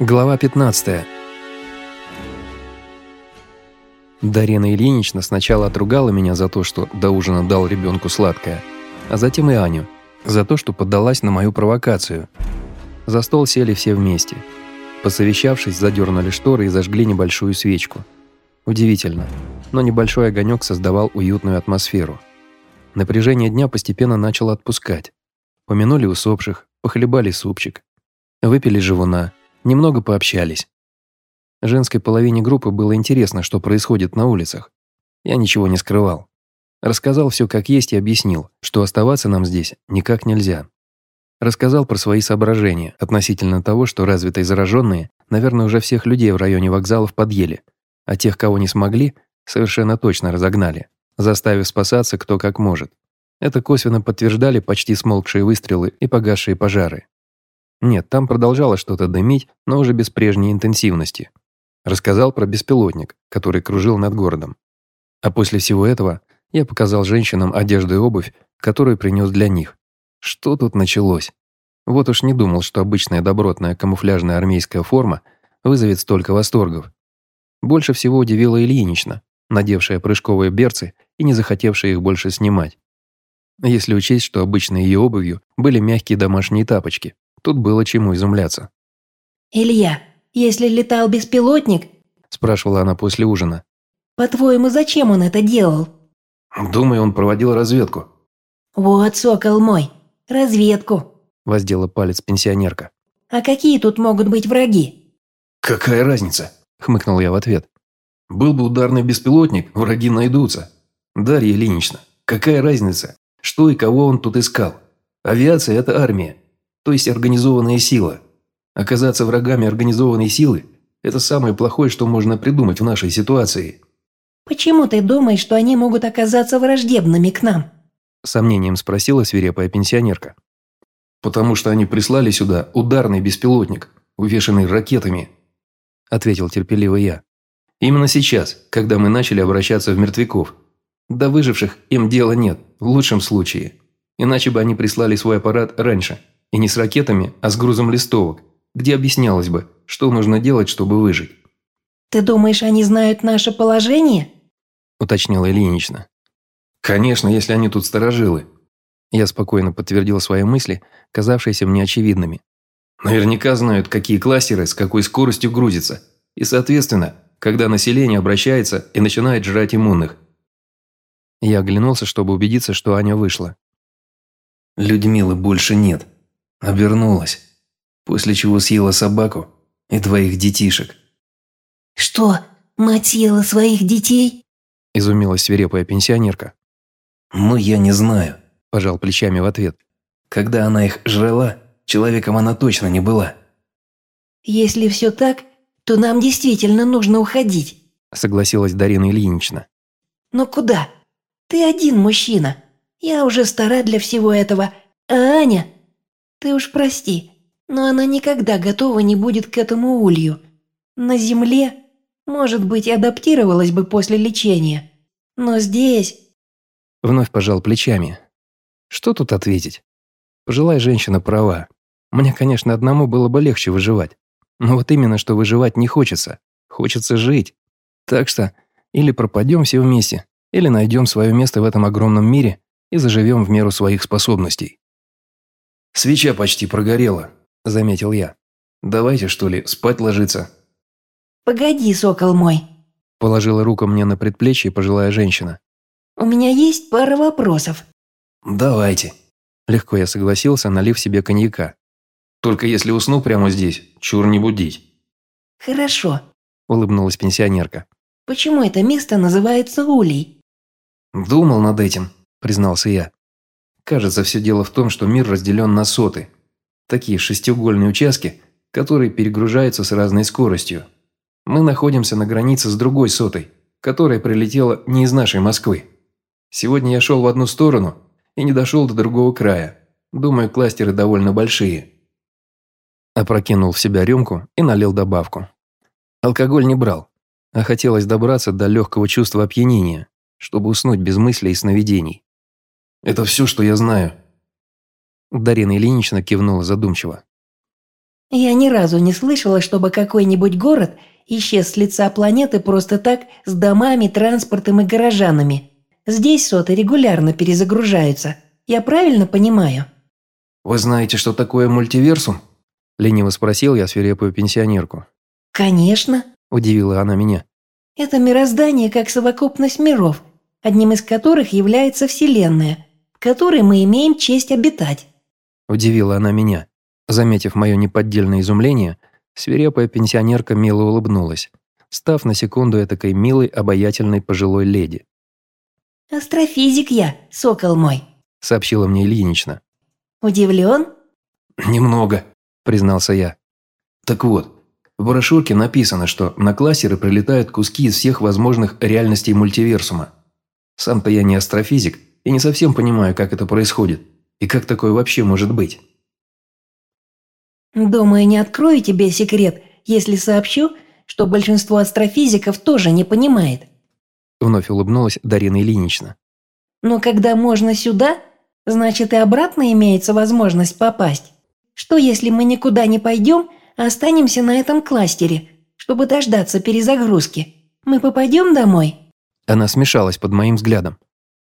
Глава 15. Дарина Ильинична сначала отругала меня за то, что до ужина дал ребенку сладкое, а затем и Аню, за то, что поддалась на мою провокацию. За стол сели все вместе. Посовещавшись, задернули шторы и зажгли небольшую свечку. Удивительно, но небольшой огонек создавал уютную атмосферу. Напряжение дня постепенно начало отпускать. Помянули усопших, похлебали супчик. Выпили живуна – Немного пообщались. Женской половине группы было интересно, что происходит на улицах. Я ничего не скрывал. Рассказал все как есть и объяснил, что оставаться нам здесь никак нельзя. Рассказал про свои соображения относительно того, что развитые зараженные, наверное, уже всех людей в районе вокзалов подъели, а тех, кого не смогли, совершенно точно разогнали, заставив спасаться кто как может. Это косвенно подтверждали почти смолкшие выстрелы и погасшие пожары. Нет, там продолжало что-то дымить, но уже без прежней интенсивности. Рассказал про беспилотник, который кружил над городом. А после всего этого я показал женщинам одежду и обувь, которую принес для них. Что тут началось? Вот уж не думал, что обычная добротная камуфляжная армейская форма вызовет столько восторгов. Больше всего удивила Ильинична, надевшая прыжковые берцы и не захотевшая их больше снимать. Если учесть, что обычной ее обувью были мягкие домашние тапочки, Тут было чему изумляться. «Илья, если летал беспилотник...» спрашивала она после ужина. «По-твоему, зачем он это делал?» «Думаю, он проводил разведку». «Вот, сокол мой, разведку», воздела палец пенсионерка. «А какие тут могут быть враги?» «Какая разница?» – хмыкнул я в ответ. «Был бы ударный беспилотник, враги найдутся. Дарья Ильинична, какая разница, что и кого он тут искал? Авиация – это армия то есть организованная сила. Оказаться врагами организованной силы – это самое плохое, что можно придумать в нашей ситуации. «Почему ты думаешь, что они могут оказаться враждебными к нам?» Сомнением спросила свирепая пенсионерка. «Потому что они прислали сюда ударный беспилотник, увешанный ракетами», – ответил терпеливо я. «Именно сейчас, когда мы начали обращаться в мертвяков. До выживших им дела нет, в лучшем случае. Иначе бы они прислали свой аппарат раньше». И не с ракетами, а с грузом листовок, где объяснялось бы, что нужно делать, чтобы выжить. «Ты думаешь, они знают наше положение?» – уточнила Ильинична. «Конечно, если они тут сторожилы». Я спокойно подтвердил свои мысли, казавшиеся мне очевидными. «Наверняка знают, какие кластеры с какой скоростью грузятся, и, соответственно, когда население обращается и начинает жрать иммунных». Я оглянулся, чтобы убедиться, что Аня вышла. «Людмилы больше нет», Обернулась, после чего съела собаку и двоих детишек. «Что, мать съела своих детей?» – изумилась свирепая пенсионерка. «Ну, я не знаю», – пожал плечами в ответ. «Когда она их жрала, человеком она точно не была». «Если все так, то нам действительно нужно уходить», – согласилась Дарина Ильинична. «Но куда? Ты один мужчина. Я уже стара для всего этого, а Аня ты уж прости, но она никогда готова не будет к этому улью. На земле, может быть, адаптировалась бы после лечения, но здесь...» Вновь пожал плечами. Что тут ответить? Пожилая женщина права. Мне, конечно, одному было бы легче выживать. Но вот именно, что выживать не хочется. Хочется жить. Так что или пропадем все вместе, или найдем свое место в этом огромном мире и заживем в меру своих способностей. «Свеча почти прогорела», – заметил я. «Давайте, что ли, спать ложиться?» «Погоди, сокол мой», – положила руку мне на предплечье пожилая женщина. «У меня есть пара вопросов». «Давайте». Легко я согласился, налив себе коньяка. «Только если усну прямо здесь, чур не будить». «Хорошо», – улыбнулась пенсионерка. «Почему это место называется Улей?» «Думал над этим», – признался я. Кажется, все дело в том, что мир разделен на соты. Такие шестиугольные участки, которые перегружаются с разной скоростью. Мы находимся на границе с другой сотой, которая прилетела не из нашей Москвы. Сегодня я шел в одну сторону и не дошел до другого края. Думаю, кластеры довольно большие. Опрокинул в себя рюмку и налил добавку. Алкоголь не брал, а хотелось добраться до легкого чувства опьянения, чтобы уснуть без мыслей и сновидений. Это все, что я знаю». Дарина Ильинична кивнула задумчиво. Я ни разу не слышала, чтобы какой-нибудь город исчез с лица планеты просто так с домами, транспортом и горожанами. Здесь соты регулярно перезагружаются. Я правильно понимаю?» «Вы знаете, что такое мультиверсум?» – лениво спросил я свирепую пенсионерку. «Конечно», – удивила она меня. «Это мироздание как совокупность миров, одним из которых является Вселенная, которой мы имеем честь обитать». Удивила она меня. Заметив мое неподдельное изумление, свирепая пенсионерка мило улыбнулась, став на секунду этакой милой, обаятельной пожилой леди. «Астрофизик я, сокол мой», – сообщила мне Ильинична. «Удивлен?» «Немного», – признался я. «Так вот, в брошюрке написано, что на классеры прилетают куски из всех возможных реальностей мультиверсума. Сам-то я не астрофизик и не совсем понимаю, как это происходит, и как такое вообще может быть». «Думаю, не открою тебе секрет, если сообщу, что большинство астрофизиков тоже не понимает», Вновь улыбнулась Дарина Ильинична. «Но когда можно сюда, значит и обратно имеется возможность попасть. Что если мы никуда не пойдем, а останемся на этом кластере, чтобы дождаться перезагрузки? Мы попадем домой?» Она смешалась под моим взглядом.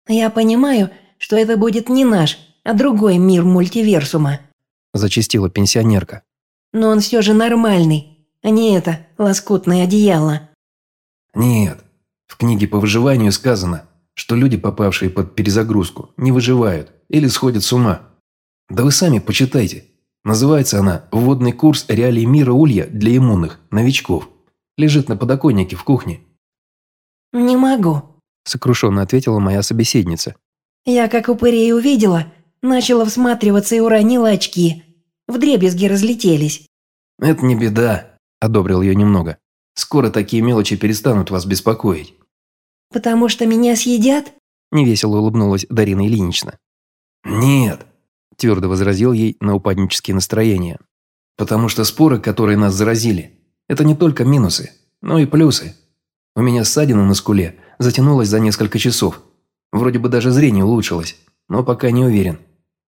«Я понимаю, что это будет не наш, а другой мир мультиверсума», зачастила пенсионерка. «Но он все же нормальный, а не это лоскутное одеяло». «Нет, в книге по выживанию сказано, что люди, попавшие под перезагрузку, не выживают или сходят с ума. Да вы сами почитайте. Называется она «Вводный курс реалий мира Улья для иммунных, новичков». Лежит на подоконнике в кухне. «Не могу», – сокрушенно ответила моя собеседница. «Я, как упырей увидела, начала всматриваться и уронила очки. Вдребезги разлетелись». «Это не беда», – одобрил ее немного. Скоро такие мелочи перестанут вас беспокоить». «Потому что меня съедят?» – невесело улыбнулась Дарина Ильинична. «Нет», – твердо возразил ей на упаднические настроения. «Потому что споры, которые нас заразили, это не только минусы, но и плюсы. У меня ссадина на скуле затянулась за несколько часов. Вроде бы даже зрение улучшилось, но пока не уверен.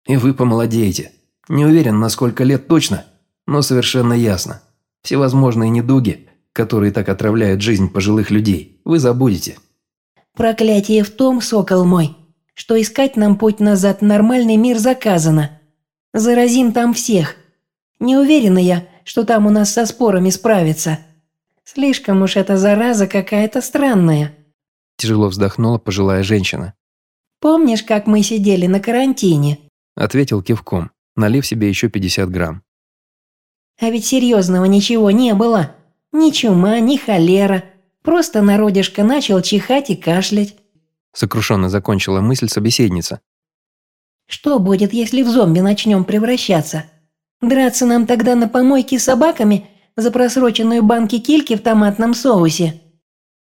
И вы помолодеете. Не уверен, на сколько лет точно, но совершенно ясно. Всевозможные недуги которые так отравляют жизнь пожилых людей, вы забудете. Проклятие в том, сокол мой, что искать нам путь назад нормальный мир заказано. Заразим там всех. Не уверена я, что там у нас со спорами справиться. Слишком уж эта зараза какая-то странная. Тяжело вздохнула пожилая женщина. «Помнишь, как мы сидели на карантине?» Ответил кивком, налив себе еще 50 грамм. «А ведь серьезного ничего не было. Ни чума, ни холера. Просто народишко начал чихать и кашлять. Сокрушенно закончила мысль собеседница. Что будет, если в зомби начнем превращаться? Драться нам тогда на помойке с собаками за просроченную банки кильки в томатном соусе?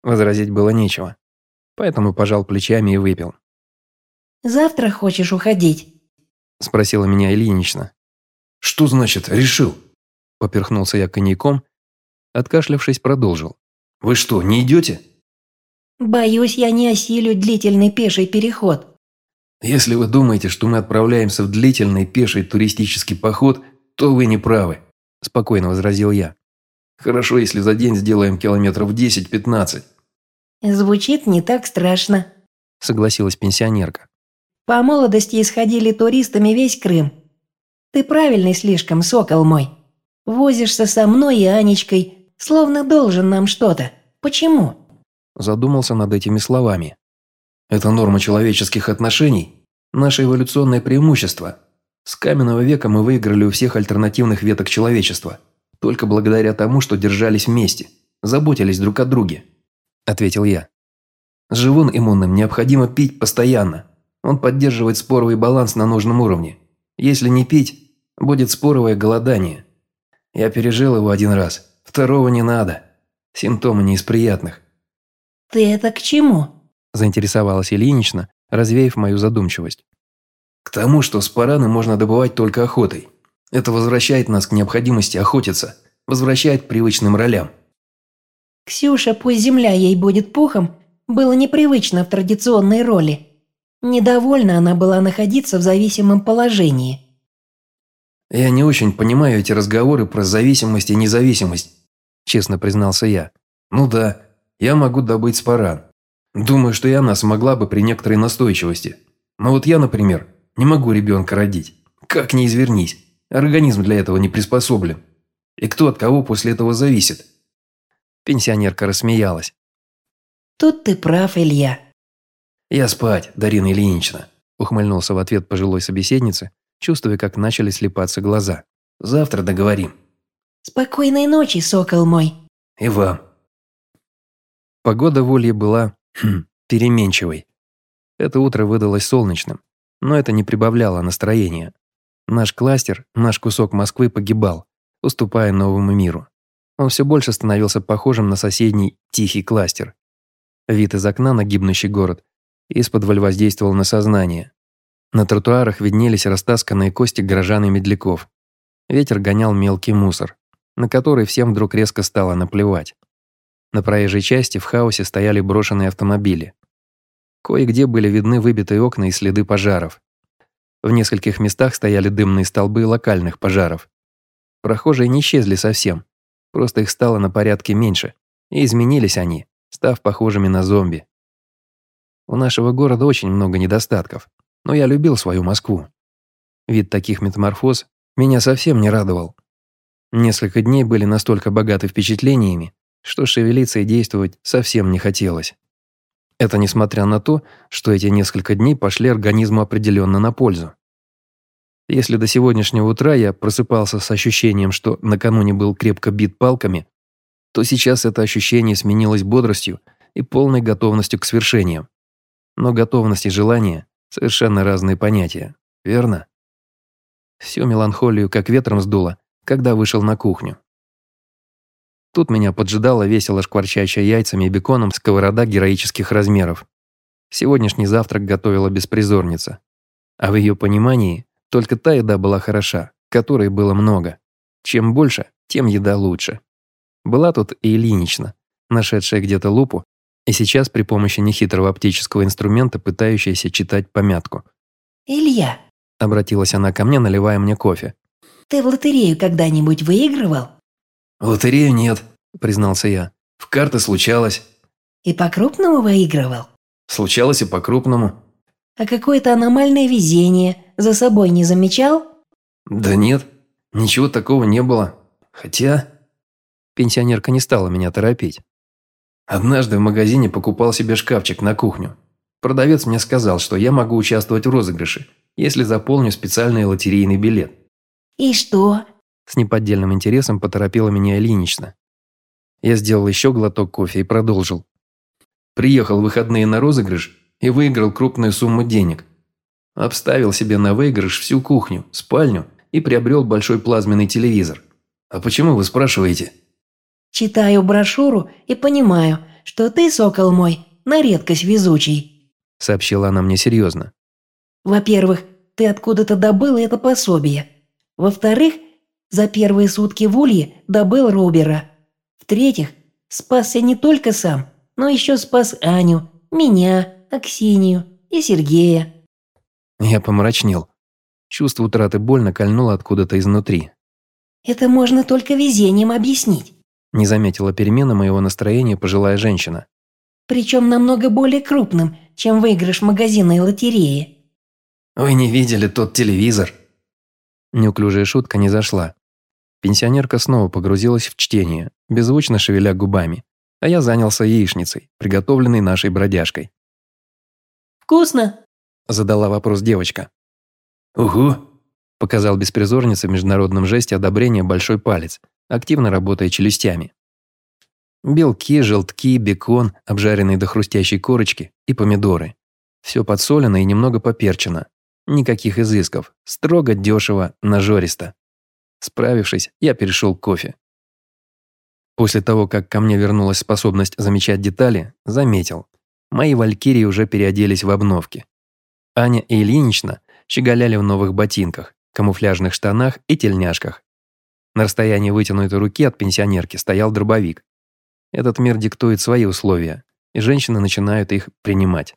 Возразить было нечего. Поэтому пожал плечами и выпил. «Завтра хочешь уходить?» Спросила меня Ильинична. «Что значит «решил»?» Поперхнулся я коньяком Откашлявшись, продолжил. «Вы что, не идете?» «Боюсь, я не осилю длительный пеший переход». «Если вы думаете, что мы отправляемся в длительный пеший туристический поход, то вы не правы», – спокойно возразил я. «Хорошо, если за день сделаем километров 10-15». «Звучит не так страшно», – согласилась пенсионерка. «По молодости исходили туристами весь Крым. Ты правильный слишком, сокол мой. Возишься со мной и Анечкой, Словно должен нам что-то. Почему?» Задумался над этими словами. «Это норма человеческих отношений, наше эволюционное преимущество. С каменного века мы выиграли у всех альтернативных веток человечества, только благодаря тому, что держались вместе, заботились друг о друге», – ответил я. «С живым иммунным необходимо пить постоянно. Он поддерживает споровый баланс на нужном уровне. Если не пить, будет споровое голодание. Я пережил его один раз» Второго не надо. Симптомы не из приятных. «Ты это к чему?» – заинтересовалась Ильинична, развеяв мою задумчивость. «К тому, что спараны можно добывать только охотой. Это возвращает нас к необходимости охотиться, возвращает к привычным ролям». Ксюша, пусть земля ей будет пухом, было непривычно в традиционной роли. Недовольна она была находиться в зависимом положении. «Я не очень понимаю эти разговоры про зависимость и независимость», – честно признался я. «Ну да, я могу добыть спаран. Думаю, что и она смогла бы при некоторой настойчивости. Но вот я, например, не могу ребенка родить. Как не извернись. Организм для этого не приспособлен. И кто от кого после этого зависит?» Пенсионерка рассмеялась. Тут ты прав, Илья. «Я спать, Дарина Ильинична», – ухмыльнулся в ответ пожилой собеседнице, чувствуя, как начали слепаться глаза. «Завтра договорим». Спокойной ночи, сокол мой. «И вам». Погода в Улье была хм, переменчивой. Это утро выдалось солнечным, но это не прибавляло настроения. Наш кластер, наш кусок Москвы погибал, уступая новому миру. Он все больше становился похожим на соседний тихий кластер. Вид из окна на гибнущий город из-под воздействовал на сознание. На тротуарах виднелись растасканные кости горожан и медляков. Ветер гонял мелкий мусор, на который всем вдруг резко стало наплевать. На проезжей части в хаосе стояли брошенные автомобили. Кое-где были видны выбитые окна и следы пожаров. В нескольких местах стояли дымные столбы локальных пожаров. Прохожие не исчезли совсем, просто их стало на порядке меньше, и изменились они, став похожими на зомби. У нашего города очень много недостатков, но я любил свою Москву. Вид таких метаморфоз меня совсем не радовал. Несколько дней были настолько богаты впечатлениями, что шевелиться и действовать совсем не хотелось. Это несмотря на то, что эти несколько дней пошли организму определенно на пользу. Если до сегодняшнего утра я просыпался с ощущением, что накануне был крепко бит палками, то сейчас это ощущение сменилось бодростью и полной готовностью к свершениям. Но готовность и желание – совершенно разные понятия, верно? Всю меланхолию как ветром сдуло, когда вышел на кухню. Тут меня поджидала весело шкварчащая яйцами и беконом сковорода героических размеров. Сегодняшний завтрак готовила беспризорница. А в ее понимании только та еда была хороша, которой было много. Чем больше, тем еда лучше. Была тут и Ильинична, нашедшая где-то лупу, и сейчас при помощи нехитрого оптического инструмента пытающаяся читать помятку. Илья, обратилась она ко мне, наливая мне кофе. Ты в лотерею когда-нибудь выигрывал? В лотерею нет, признался я. В карты случалось. И по-крупному выигрывал? Случалось и по-крупному. А какое-то аномальное везение за собой не замечал? Да нет, ничего такого не было. Хотя... Пенсионерка не стала меня торопить. Однажды в магазине покупал себе шкафчик на кухню. Продавец мне сказал, что я могу участвовать в розыгрыше, если заполню специальный лотерейный билет. «И что?» С неподдельным интересом поторопила меня Ильинична. Я сделал еще глоток кофе и продолжил. Приехал в выходные на розыгрыш и выиграл крупную сумму денег. Обставил себе на выигрыш всю кухню, спальню и приобрел большой плазменный телевизор. А почему вы спрашиваете? Читаю брошюру и понимаю, что ты, сокол мой, на редкость везучий. Сообщила она мне серьезно. Во-первых, ты откуда-то добыл это пособие. Во-вторых, за первые сутки в Улье добыл Робера. В-третьих, спасся не только сам, но еще спас Аню, меня, Аксинию и Сергея. Я помрачнел. Чувство утраты больно кольнуло откуда-то изнутри. Это можно только везением объяснить. Не заметила перемены моего настроения пожилая женщина. Причем намного более крупным, чем выигрыш магазинной лотереи. Вы не видели тот телевизор? Неуклюжая шутка не зашла. Пенсионерка снова погрузилась в чтение, беззвучно шевеля губами, а я занялся яичницей, приготовленной нашей бродяжкой. «Вкусно?» – задала вопрос девочка. «Угу», – показал беспризорница в международном жесте одобрения большой палец, активно работая челюстями. Белки, желтки, бекон, обжаренные до хрустящей корочки и помидоры. Все подсолено и немного поперчено. Никаких изысков. Строго, дешево, нажористо. Справившись, я перешел к кофе. После того, как ко мне вернулась способность замечать детали, заметил. Мои валькирии уже переоделись в обновки. Аня и Ильинична щеголяли в новых ботинках, камуфляжных штанах и тельняшках. На расстоянии вытянутой руки от пенсионерки стоял дробовик. Этот мир диктует свои условия, и женщины начинают их принимать.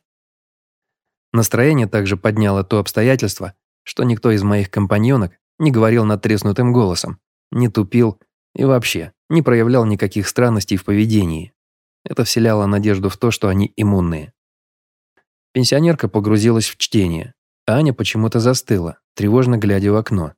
Настроение также подняло то обстоятельство, что никто из моих компаньонок не говорил надтреснутым голосом, не тупил и вообще не проявлял никаких странностей в поведении. Это вселяло надежду в то, что они иммунные. Пенсионерка погрузилась в чтение, а Аня почему-то застыла, тревожно глядя в окно.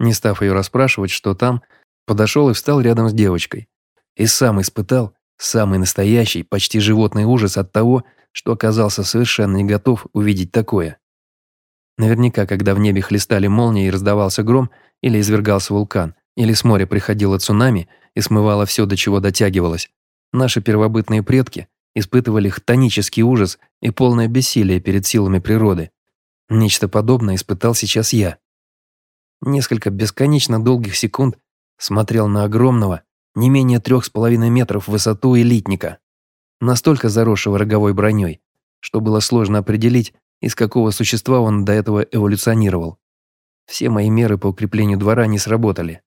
Не став ее расспрашивать, что там, подошел и встал рядом с девочкой. И сам испытал самый настоящий, почти животный ужас от того, что оказался совершенно не готов увидеть такое. Наверняка, когда в небе хлестали молнии и раздавался гром, или извергался вулкан, или с моря приходило цунами и смывало все, до чего дотягивалось, наши первобытные предки испытывали хтонический ужас и полное бессилие перед силами природы. Нечто подобное испытал сейчас я. Несколько бесконечно долгих секунд смотрел на огромного, не менее трех с половиной метров в высоту элитника, настолько заросшего роговой броней, что было сложно определить, из какого существа он до этого эволюционировал. Все мои меры по укреплению двора не сработали.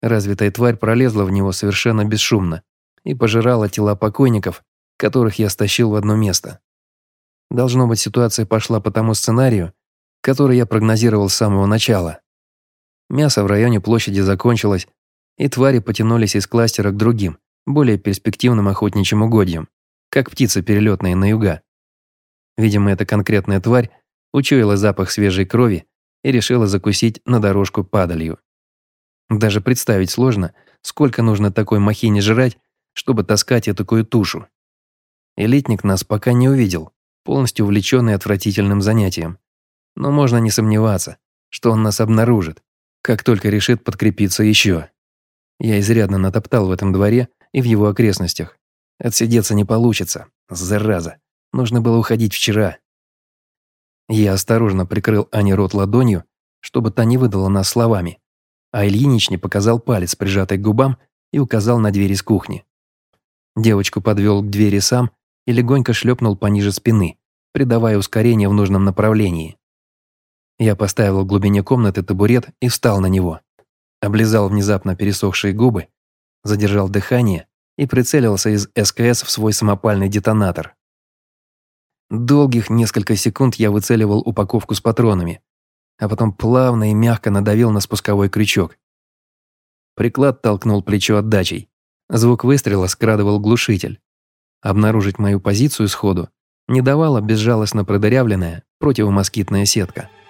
Развитая тварь пролезла в него совершенно бесшумно и пожирала тела покойников, которых я стащил в одно место. Должно быть, ситуация пошла по тому сценарию, который я прогнозировал с самого начала. Мясо в районе площади закончилось, и твари потянулись из кластера к другим, более перспективным охотничьим угодьям, как птицы перелетные на юга. Видимо, эта конкретная тварь учуяла запах свежей крови и решила закусить на дорожку падалью. Даже представить сложно, сколько нужно такой махине жрать, чтобы таскать такую тушу. Элитник нас пока не увидел, полностью увлеченный отвратительным занятием. Но можно не сомневаться, что он нас обнаружит, как только решит подкрепиться еще. Я изрядно натоптал в этом дворе и в его окрестностях. Отсидеться не получится, зараза. Нужно было уходить вчера. Я осторожно прикрыл Ане рот ладонью, чтобы та не выдала нас словами, а Ильинич не показал палец, прижатый к губам, и указал на дверь из кухни. Девочку подвел к двери сам и легонько шлепнул пониже спины, придавая ускорение в нужном направлении. Я поставил в глубине комнаты табурет и встал на него. Облизал внезапно пересохшие губы, задержал дыхание и прицелился из СКС в свой самопальный детонатор. Долгих несколько секунд я выцеливал упаковку с патронами, а потом плавно и мягко надавил на спусковой крючок. Приклад толкнул плечо отдачей. Звук выстрела скрадывал глушитель. Обнаружить мою позицию сходу не давала безжалостно продырявленная противомоскитная сетка –